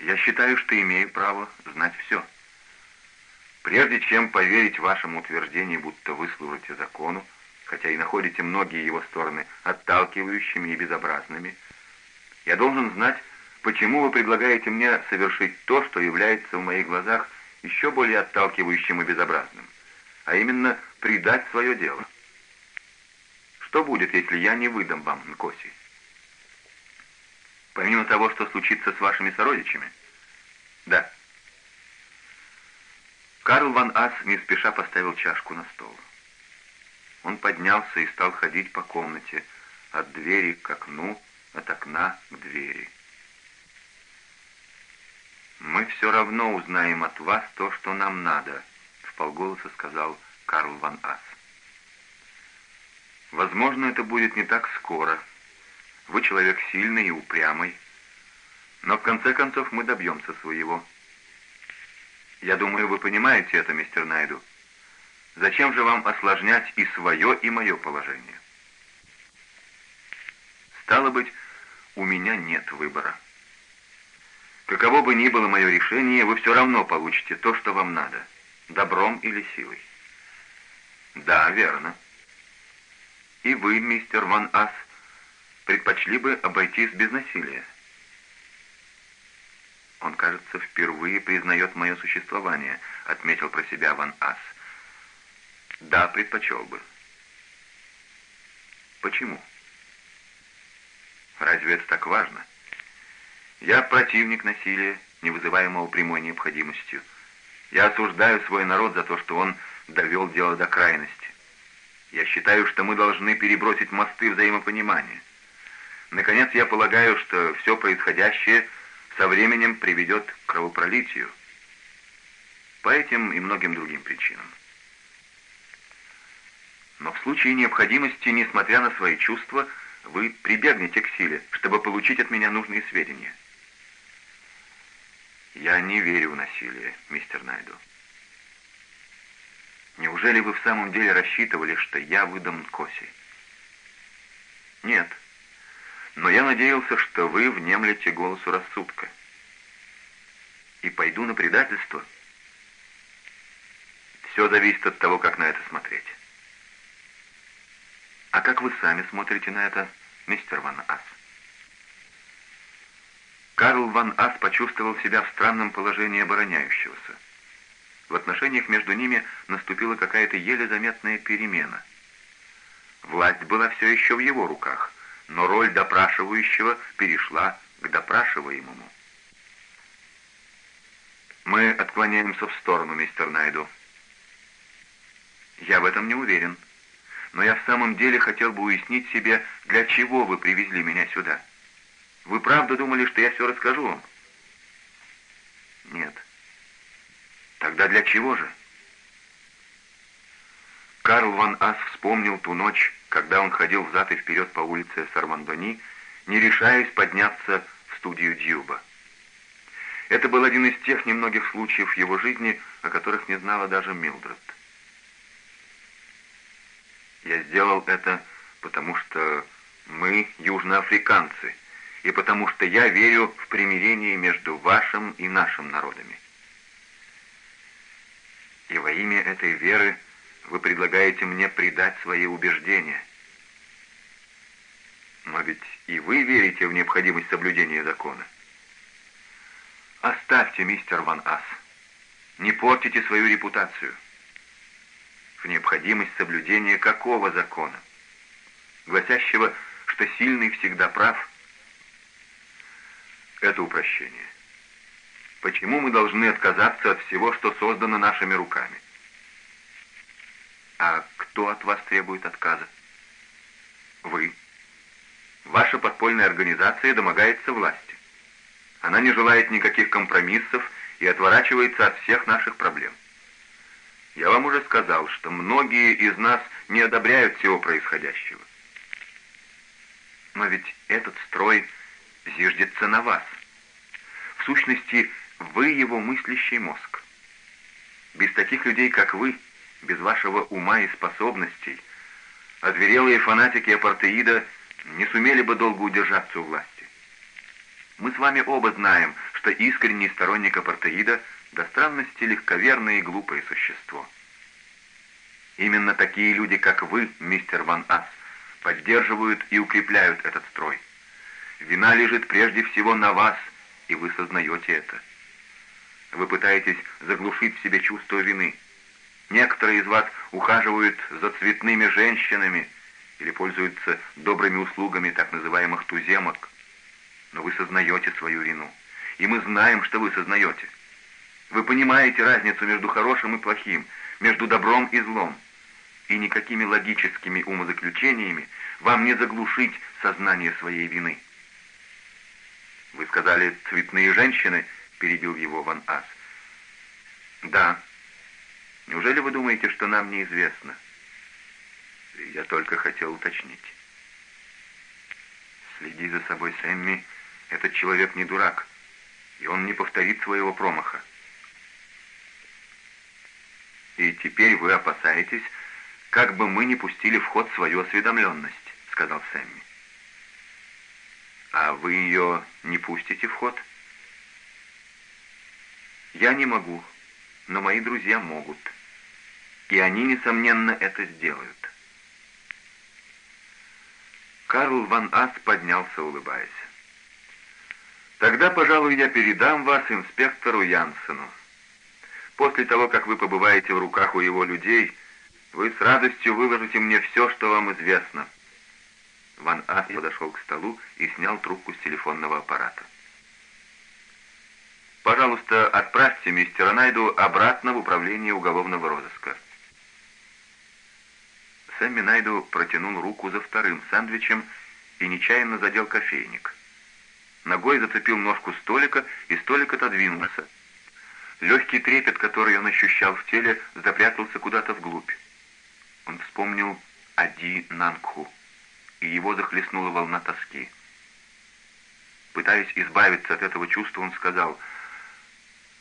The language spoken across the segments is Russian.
Я считаю, что имею право знать все. Прежде чем поверить вашему утверждению, будто вы служите закону, хотя и находите многие его стороны отталкивающими и безобразными, я должен знать, почему вы предлагаете мне совершить то, что является в моих глазах еще более отталкивающим и безобразным, а именно предать свое дело. Что будет, если я не выдам вам Нкоси? Помимо того, что случится с вашими сородичами? Да. Карл ван Ас не спеша поставил чашку на стол. Он поднялся и стал ходить по комнате, от двери к окну, от окна к двери. «Мы все равно узнаем от вас то, что нам надо», — вполголоса сказал Карл ван Ас. «Возможно, это будет не так скоро. Вы человек сильный и упрямый. Но в конце концов мы добьемся своего. Я думаю, вы понимаете это, мистер Найду. Зачем же вам осложнять и свое, и мое положение? Стало быть, у меня нет выбора. Каково бы ни было мое решение, вы все равно получите то, что вам надо, добром или силой. Да, верно. И вы, мистер Ван Ас, предпочли бы обойтись без насилия. Он, кажется, впервые признает мое существование, отметил про себя Ван Ас. Да, предпочел бы. Почему? Разве это так важно? Я противник насилия, не вызываемого прямой необходимостью. Я осуждаю свой народ за то, что он довел дело до крайности. Я считаю, что мы должны перебросить мосты взаимопонимания. Наконец, я полагаю, что все происходящее со временем приведет к кровопролитию. По этим и многим другим причинам. Но в случае необходимости, несмотря на свои чувства, вы прибегнете к силе, чтобы получить от меня нужные сведения. Я не верю в насилие, мистер Найду. Неужели вы в самом деле рассчитывали, что я выдам Коси? Нет. Но я надеялся, что вы внемлете голосу рассудка. И пойду на предательство. Все зависит от того, как на это смотреть. А как вы сами смотрите на это, мистер Ван Ас? Карл Ван Ас почувствовал себя в странном положении обороняющегося. В отношениях между ними наступила какая-то еле заметная перемена. Власть была все еще в его руках, но роль допрашивающего перешла к допрашиваемому. «Мы отклоняемся в сторону, мистер Найду». «Я в этом не уверен», но я в самом деле хотел бы уяснить себе, для чего вы привезли меня сюда. Вы правда думали, что я все расскажу вам? Нет. Тогда для чего же? Карл ван Ас вспомнил ту ночь, когда он ходил взад и вперед по улице Сарвандони, не решаясь подняться в студию Дьюба. Это был один из тех немногих случаев его жизни, о которых не знала даже Милдред. Я сделал это, потому что мы южноафриканцы, и потому что я верю в примирение между вашим и нашим народами. И во имя этой веры вы предлагаете мне предать свои убеждения. Но ведь и вы верите в необходимость соблюдения закона. Оставьте, мистер Ван Ас. Не портите свою репутацию в необходимость соблюдения какого закона? Гласящего, что сильный всегда прав? Это упрощение. Почему мы должны отказаться от всего, что создано нашими руками? А кто от вас требует отказа? Вы. Ваша подпольная организация домогается власти. Она не желает никаких компромиссов и отворачивается от всех наших проблем. Я вам уже сказал, что многие из нас не одобряют всего происходящего. Но ведь этот строй зиждется на вас. В сущности, вы его мыслящий мозг. Без таких людей, как вы, без вашего ума и способностей, озверелые фанатики апартеида не сумели бы долго удержаться у власти. Мы с вами оба знаем, что искренний сторонник апартеида до странности легковерное и глупое существо. Именно такие люди, как вы, мистер Ван Ас, поддерживают и укрепляют этот строй. Вина лежит прежде всего на вас, и вы сознаете это. Вы пытаетесь заглушить в себе чувство вины. Некоторые из вас ухаживают за цветными женщинами или пользуются добрыми услугами так называемых туземок. Но вы сознаете свою вину. И мы знаем, что вы сознаете. Вы понимаете разницу между хорошим и плохим, между добром и злом. И никакими логическими умозаключениями вам не заглушить сознание своей вины. «Вы сказали, цветные женщины?» — перебил его Ван Ас. «Да. Неужели вы думаете, что нам неизвестно?» «Я только хотел уточнить». «Следи за собой, Сэмми. Этот человек не дурак, и он не повторит своего промаха». «И теперь вы опасаетесь, как бы мы не пустили в ход свою осведомленность», — сказал Сэмми. «А вы ее не пустите в ход?» «Я не могу, но мои друзья могут. И они, несомненно, это сделают». Карл Ван Ас поднялся, улыбаясь. «Тогда, пожалуй, я передам вас инспектору Янсену. После того, как вы побываете в руках у его людей, вы с радостью выложите мне все, что вам известно». Ван Ас подошел к столу и снял трубку с телефонного аппарата. «Пожалуйста, отправьте мистера Найду обратно в управление уголовного розыска». Сэмми Найду протянул руку за вторым сэндвичем и нечаянно задел кофейник. Ногой зацепил ножку столика, и столик отодвинулся. Легкий трепет, который он ощущал в теле, запрятался куда-то вглубь. Он вспомнил Ади Нангху и его захлестнула волна тоски. Пытаясь избавиться от этого чувства, он сказал,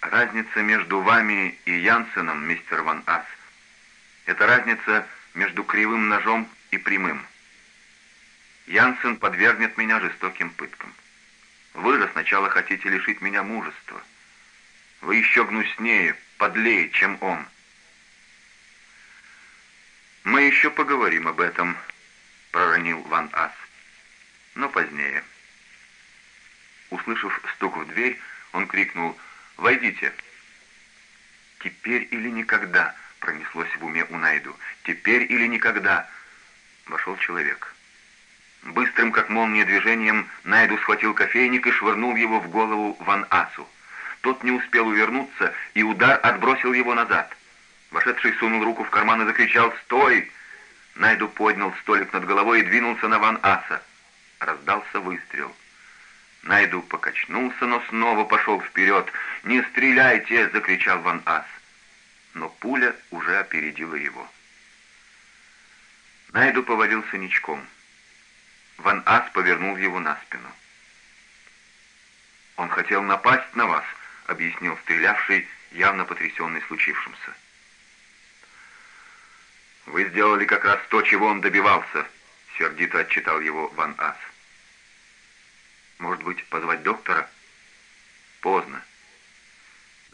«Разница между вами и Янсеном, мистер Ван Ас, это разница между кривым ножом и прямым. Янсен подвергнет меня жестоким пыткам. Вы же сначала хотите лишить меня мужества. Вы еще гнуснее, подлее, чем он». «Мы еще поговорим об этом», проронил Ван Ас. Но позднее. Услышав стук в дверь, он крикнул «Войдите!» «Теперь или никогда!» — пронеслось в уме у Найду. «Теперь или никогда!» Вошел человек. Быстрым, как молния, движением Найду схватил кофейник и швырнул его в голову Ван Асу. Тот не успел увернуться, и удар отбросил его назад. Вошедший сунул руку в карман и закричал «Стой!» Найду поднял столик над головой и двинулся на Ван Аса. Раздался выстрел. Найду покачнулся, но снова пошел вперед. «Не стреляйте!» — закричал Ван Ас. Но пуля уже опередила его. Найду повалился ничком. Ван Ас повернул его на спину. «Он хотел напасть на вас», — объяснил стрелявший, явно потрясенный случившимся. «Вы сделали как раз то, чего он добивался», — сердито отчитал его Ван Ас. «Может быть, позвать доктора?» «Поздно.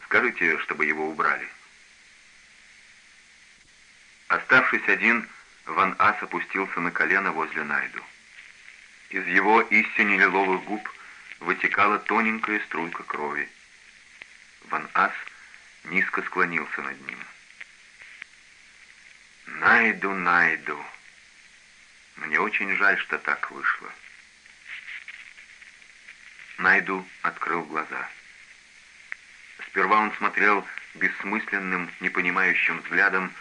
Скажите, чтобы его убрали». Оставшись один, Ван Ас опустился на колено возле Найду. Из его истине лиловых губ вытекала тоненькая струйка крови. Ван Ас низко склонился над ним. Найду, найду. Мне очень жаль, что так вышло. Найду открыл глаза. Сперва он смотрел бессмысленным, непонимающим взглядом,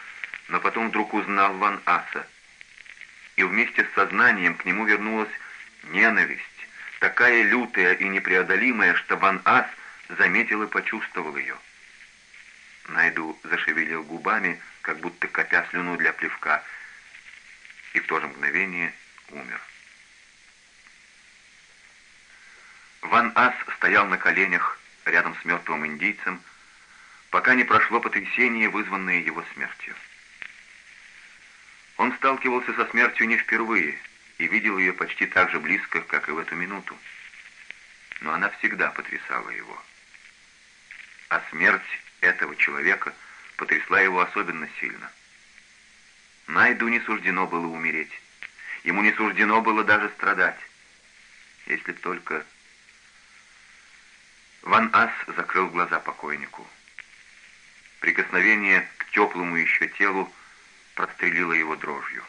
но потом вдруг узнал Ван Аса. И вместе с сознанием к нему вернулась ненависть, такая лютая и непреодолимая, что Ван Ас заметил и почувствовал ее. Найду зашевелил губами, как будто копя слюну для плевка, и в то же мгновение умер. Ван Ас стоял на коленях рядом с мертвым индийцем, пока не прошло потрясение, вызванное его смертью. Он сталкивался со смертью не впервые и видел ее почти так же близко, как и в эту минуту. Но она всегда потрясала его. а смерть этого человека потрясла его особенно сильно. Найду не суждено было умереть. Ему не суждено было даже страдать. Если б только... Ван Ас закрыл глаза покойнику. Прикосновение к теплому еще телу прострелило его дрожью.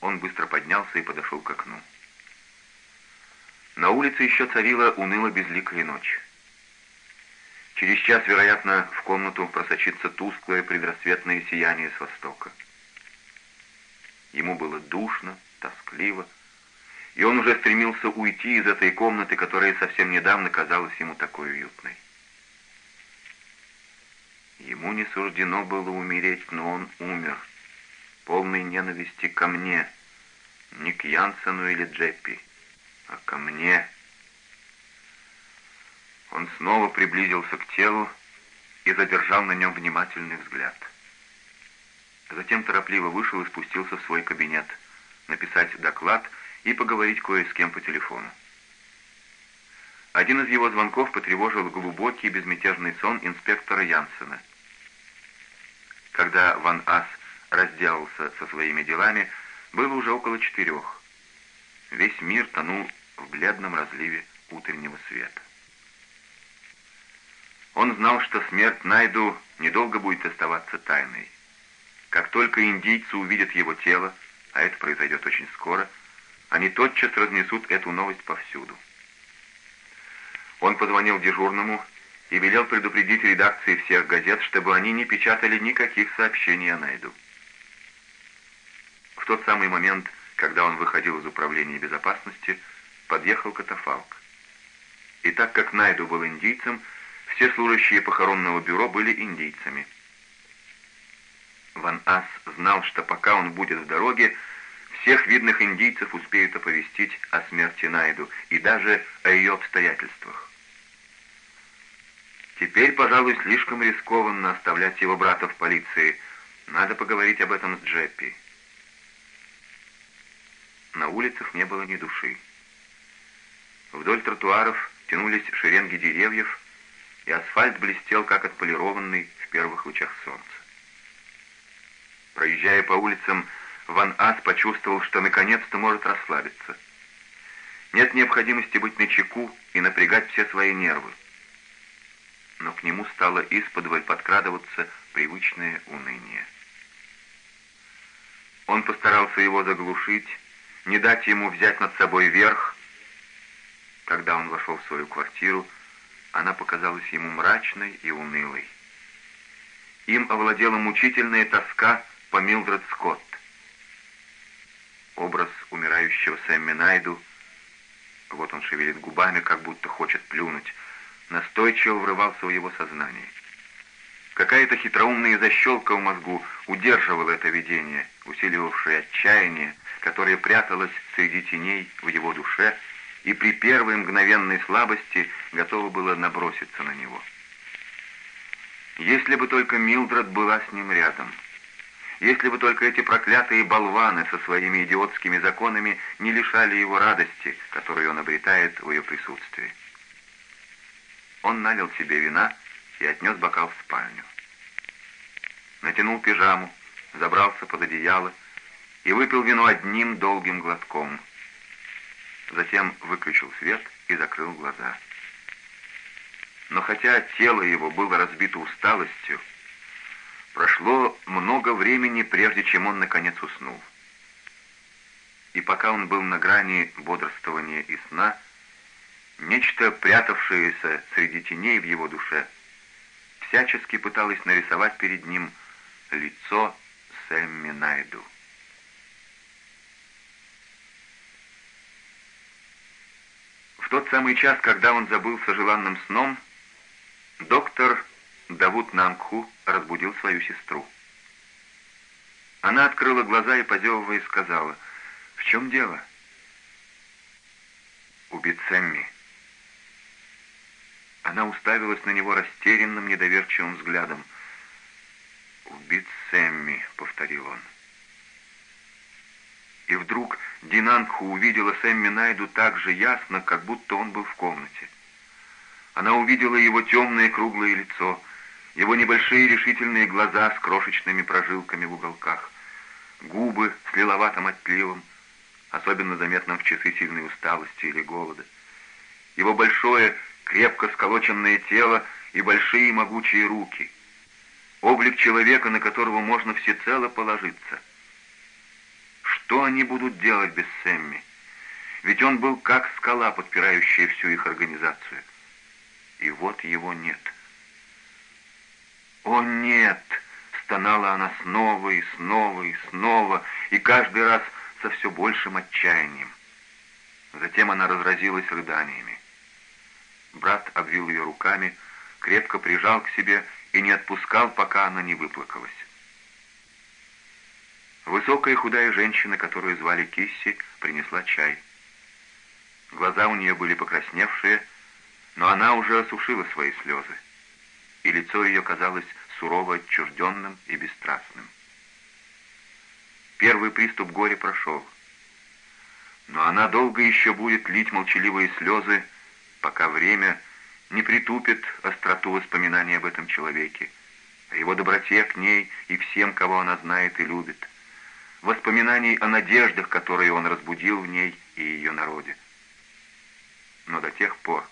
Он быстро поднялся и подошел к окну. На улице еще царила уныло-безликая ночь. Через час, вероятно, в комнату просочится тусклое предрассветное сияние с востока. Ему было душно, тоскливо, и он уже стремился уйти из этой комнаты, которая совсем недавно казалась ему такой уютной. Ему не суждено было умереть, но он умер, полной ненависти ко мне, не к Янсену или Джеппи, а ко мне. Он снова приблизился к телу и задержал на нем внимательный взгляд. Затем торопливо вышел и спустился в свой кабинет, написать доклад и поговорить кое с кем по телефону. Один из его звонков потревожил глубокий безмятежный сон инспектора Янсена. Когда Ван Ас разделался со своими делами, было уже около четырех. Весь мир тонул в бледном разливе утреннего света. Он знал, что смерть Найду недолго будет оставаться тайной. Как только индийцы увидят его тело, а это произойдет очень скоро, они тотчас разнесут эту новость повсюду. Он позвонил дежурному и велел предупредить редакции всех газет, чтобы они не печатали никаких сообщений о Найду. В тот самый момент, когда он выходил из управления безопасности, подъехал катафалк. И так как Найду был индийцем, все служащие похоронного бюро были индийцами. Ван Ас знал, что пока он будет в дороге, всех видных индийцев успеют оповестить о смерти Найду и даже о ее обстоятельствах. Теперь, пожалуй, слишком рискованно оставлять его брата в полиции. Надо поговорить об этом с Джеппи. На улицах не было ни души. Вдоль тротуаров тянулись шеренги деревьев, и асфальт блестел, как отполированный в первых лучах солнца. Проезжая по улицам, Ван Ас почувствовал, что наконец-то может расслабиться. Нет необходимости быть начеку и напрягать все свои нервы. Но к нему стало исподволь подкрадываться привычное уныние. Он постарался его заглушить, не дать ему взять над собой верх. Когда он вошел в свою квартиру, она показалась ему мрачной и унылой. Им овладела мучительная тоска по Милдред Скотт. Образ умирающего Сэмми Найду, вот он шевелит губами, как будто хочет плюнуть, настойчиво врывался в его сознание. Какая-то хитроумная защелка в мозгу удерживала это видение, усиливавшее отчаяние, которое пряталось среди теней в его душе и при первой мгновенной слабости готово было наброситься на него. Если бы только Милдред была с ним рядом, если бы только эти проклятые болваны со своими идиотскими законами не лишали его радости, которую он обретает в ее присутствии. Он налил себе вина и отнес бокал в спальню. Натянул пижаму, забрался под одеяло и выпил вино одним долгим глотком. Затем выключил свет и закрыл глаза. Но хотя тело его было разбито усталостью, прошло много времени, прежде чем он наконец уснул. И пока он был на грани бодрствования и сна, нечто, прятавшееся среди теней в его душе, всячески пыталось нарисовать перед ним лицо Сэмми Найду. В тот самый час, когда он забылся желанным сном, доктор Давуд Нангху разбудил свою сестру. Она открыла глаза и, позевывая, сказала, «В чем дело?» «Убит Сэмми». Она уставилась на него растерянным, недоверчивым взглядом. «Убит Сэмми», — повторил он. И вдруг Динангху увидела Сэмми Найду так же ясно, как будто он был в комнате. Она увидела его темное круглое лицо, его небольшие решительные глаза с крошечными прожилками в уголках, губы с лиловатым отливом, особенно заметным в часы сильной усталости или голода, его большое, крепко сколоченное тело и большие могучие руки, облик человека, на которого можно всецело положиться. Что они будут делать без Сэмми? Ведь он был как скала, подпирающая всю их организацию. И вот его нет. «О, нет!» — стонала она снова и снова и снова, и каждый раз со все большим отчаянием. Затем она разразилась рыданиями. Брат обвил ее руками, крепко прижал к себе и не отпускал, пока она не выплакалась. Высокая худая женщина, которую звали Кисси, принесла чай. Глаза у нее были покрасневшие, но она уже осушила свои слезы, и лицо ее казалось сурово отчужденным и бесстрастным. Первый приступ горя прошел, но она долго еще будет лить молчаливые слезы, пока время не притупит остроту воспоминаний об этом человеке, о его доброте к ней и всем, кого она знает и любит, воспоминаний о надеждах, которые он разбудил в ней и ее народе. Но до тех пор,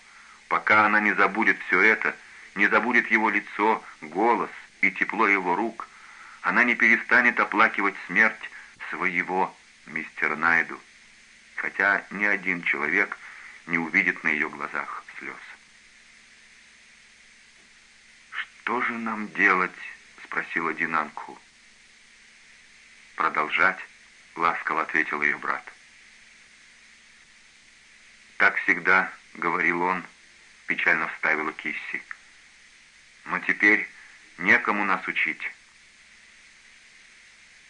пока она не забудет все это, не забудет его лицо, голос и тепло его рук, она не перестанет оплакивать смерть своего мистера Найду, хотя ни один человек не увидит на ее глазах слез. «Что же нам делать?» — спросила Динанку. «Продолжать?» — ласково ответил ее брат. «Так всегда», — говорил он, — печально вставила Кисси. «Но теперь некому нас учить».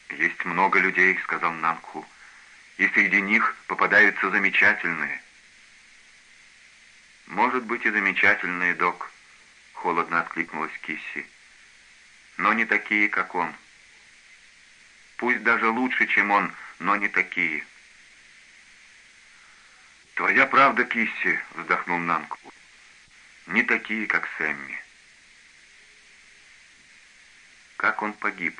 «Есть много людей», — сказал Намку, — «и среди них попадаются замечательные». «Может быть и замечательные, док», — холодно откликнулась Кисси, — «но не такие, как он. Пусть даже лучше, чем он, но не такие». «Твоя правда, Кисси», — вздохнул Нанку. «Не такие, как Сэмми». «Как он погиб?»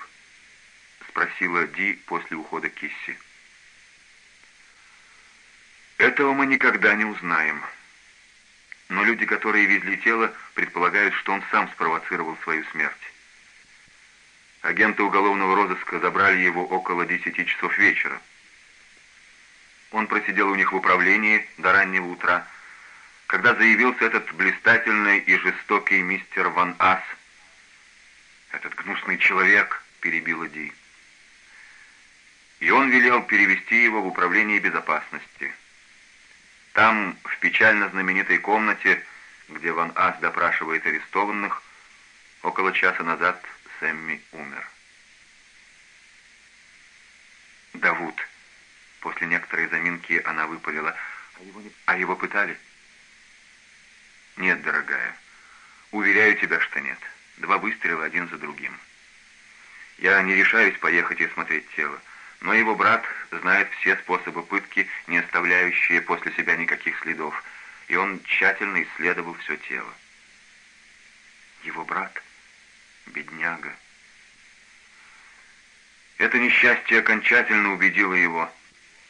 — спросила Ди после ухода Кисси. «Этого мы никогда не узнаем. Но люди, которые везли тело, предполагают, что он сам спровоцировал свою смерть. Агенты уголовного розыска забрали его около десяти часов вечера. Он просидел у них в управлении до раннего утра, когда заявился этот блистательный и жестокий мистер Ван Ас. «Этот гнусный человек», — перебила Ди. И он велел перевести его в управление безопасности. Там, в печально знаменитой комнате, где Ван Ас допрашивает арестованных, около часа назад Сэмми умер. Давуд После некоторой заминки она выпалила. «А его, не... а его пытали?» «Нет, дорогая. Уверяю тебя, что нет. Два выстрела один за другим. Я не решаюсь поехать и смотреть тело, но его брат знает все способы пытки, не оставляющие после себя никаких следов, и он тщательно исследовал все тело. Его брат? Бедняга. Это несчастье окончательно убедило его,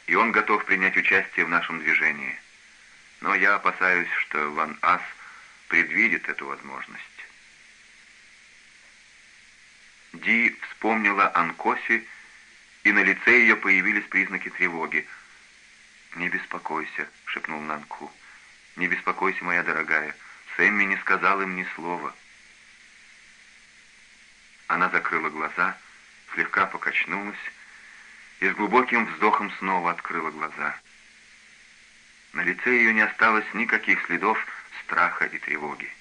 и он готов принять участие в нашем движении. Но я опасаюсь, что Ван Ас предвидит эту возможность. Ди вспомнила Анкоси, и на лице ее появились признаки тревоги. «Не беспокойся», — шепнул Нанку. «Не беспокойся, моя дорогая. Сэмми не сказал им ни слова». Она закрыла глаза, слегка покачнулась и с глубоким вздохом снова открыла глаза. На лице ее не осталось никаких следов страха и тревоги.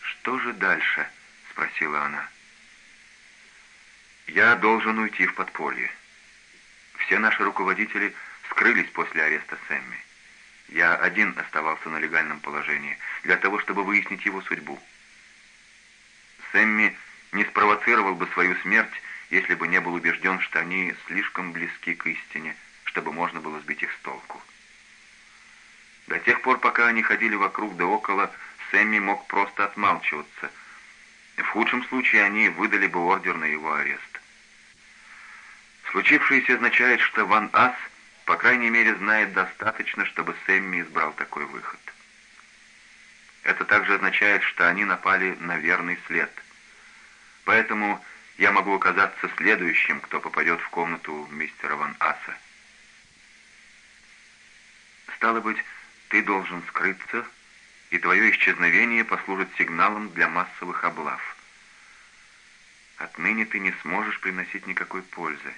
«Что же дальше?» — спросила она. «Я должен уйти в подполье. Все наши руководители скрылись после ареста Сэмми. Я один оставался на легальном положении для того, чтобы выяснить его судьбу. Сэмми не спровоцировал бы свою смерть, если бы не был убежден, что они слишком близки к истине, чтобы можно было сбить их с толку. До тех пор, пока они ходили вокруг да около, Сэмми мог просто отмалчиваться. В худшем случае они выдали бы ордер на его арест. Случившееся означает, что Ван Ас, по крайней мере, знает достаточно, чтобы Сэмми избрал такой выход. Это также означает, что они напали на верный след. Поэтому я могу оказаться следующим, кто попадет в комнату мистера Ван Аса. Стало быть, ты должен скрыться, и твое исчезновение послужит сигналом для массовых облав. Отныне ты не сможешь приносить никакой пользы.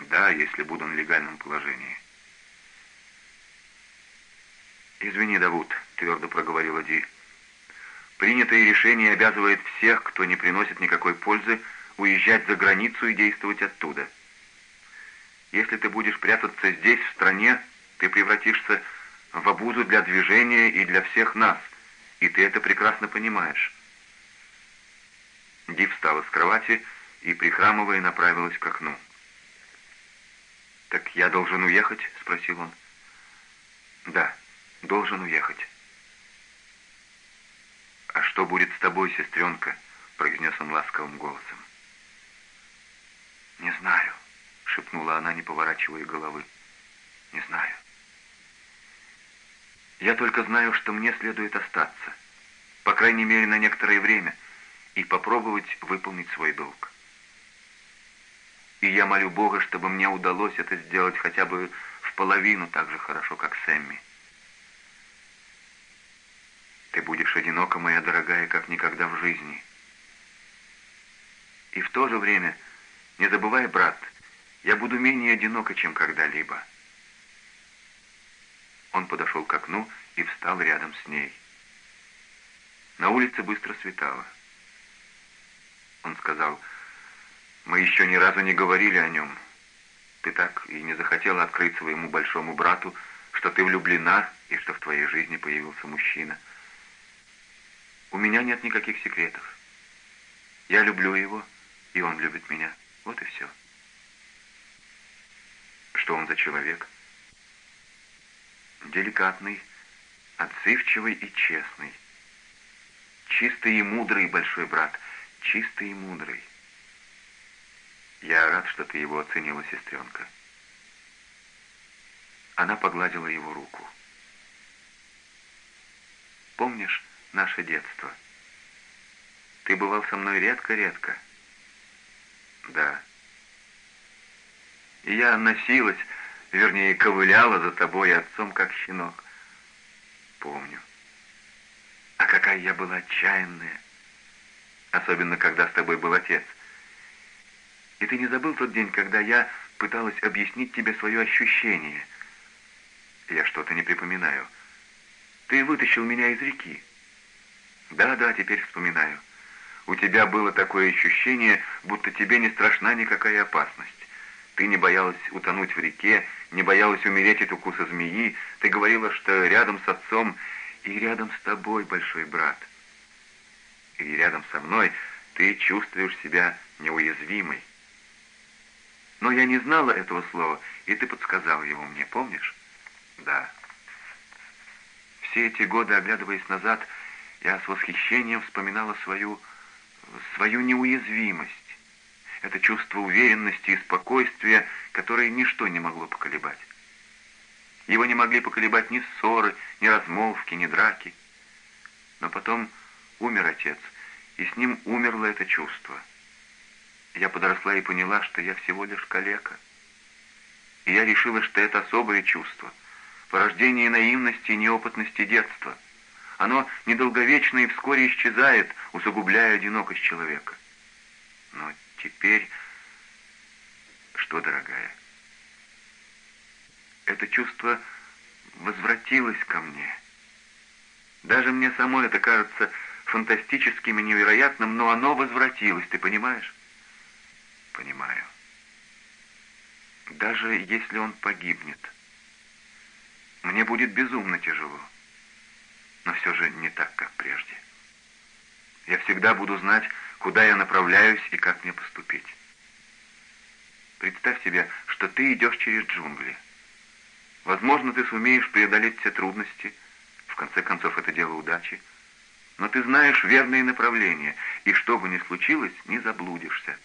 Да, если буду на легальном положении. «Извини, Давуд», — твердо проговорила Ди. «Принятое решение обязывает всех, кто не приносит никакой пользы, уезжать за границу и действовать оттуда. Если ты будешь прятаться здесь, в стране, ты превратишься в обузу для движения и для всех нас, и ты это прекрасно понимаешь». Ди встала с кровати и, прихрамывая, направилась к окну. «Так я должен уехать?» — спросил он. «Да, должен уехать». «А что будет с тобой, сестренка?» — произнес он ласковым голосом. «Не знаю», — шепнула она, не поворачивая головы. «Не знаю». «Я только знаю, что мне следует остаться, по крайней мере, на некоторое время, и попробовать выполнить свой долг. И я молю Бога, чтобы мне удалось это сделать хотя бы в половину так же хорошо, как Сэмми. Ты будешь одинока, моя дорогая, как никогда в жизни. И в то же время, не забывай, брат, я буду менее одинока, чем когда-либо. Он подошел к окну и встал рядом с ней. На улице быстро светало. Он сказал, «Мы еще ни разу не говорили о нем. Ты так и не захотела открыть своему большому брату, что ты влюблена и что в твоей жизни появился мужчина. У меня нет никаких секретов. Я люблю его, и он любит меня. Вот и все». «Что он за человек?» деликатный, отзывчивый и честный. Чистый и мудрый большой брат, чистый и мудрый. Я рад, что ты его оценила, сестренка. Она погладила его руку. Помнишь наше детство? Ты бывал со мной редко-редко. Да. И я носилась, вернее, ковыляла за тобой и отцом, как щенок. Помню. А какая я была отчаянная. Особенно, когда с тобой был отец. И ты не забыл тот день, когда я пыталась объяснить тебе свое ощущение? Я что-то не припоминаю. Ты вытащил меня из реки. Да-да, теперь вспоминаю. У тебя было такое ощущение, будто тебе не страшна никакая опасность. Ты не боялась утонуть в реке, не боялась умереть от укуса змеи. Ты говорила, что рядом с отцом и рядом с тобой, большой брат. И рядом со мной ты чувствуешь себя неуязвимой. Но я не знала этого слова, и ты подсказал его мне, помнишь? Да. Все эти годы, оглядываясь назад, я с восхищением вспоминала свою, свою неуязвимость это чувство уверенности и спокойствия, которое ничто не могло поколебать. Его не могли поколебать ни ссоры, ни размолвки, ни драки. Но потом умер отец, и с ним умерло это чувство. Я подросла и поняла, что я всего лишь калека. И я решила, что это особое чувство, порождение наивности и неопытности детства. Оно недолговечно и вскоре исчезает, усугубляя одинокость человека. Но теперь... Что, дорогая? Это чувство возвратилось ко мне. Даже мне самой это кажется фантастическим и невероятным, но оно возвратилось, ты понимаешь? Понимаю. Даже если он погибнет, мне будет безумно тяжело. Но все же не так, как прежде. Я всегда буду знать, куда я направляюсь и как мне поступить. Представь себе, что ты идешь через джунгли. Возможно, ты сумеешь преодолеть все трудности. В конце концов, это дело удачи. Но ты знаешь верные направления, и что бы ни случилось, не заблудишься.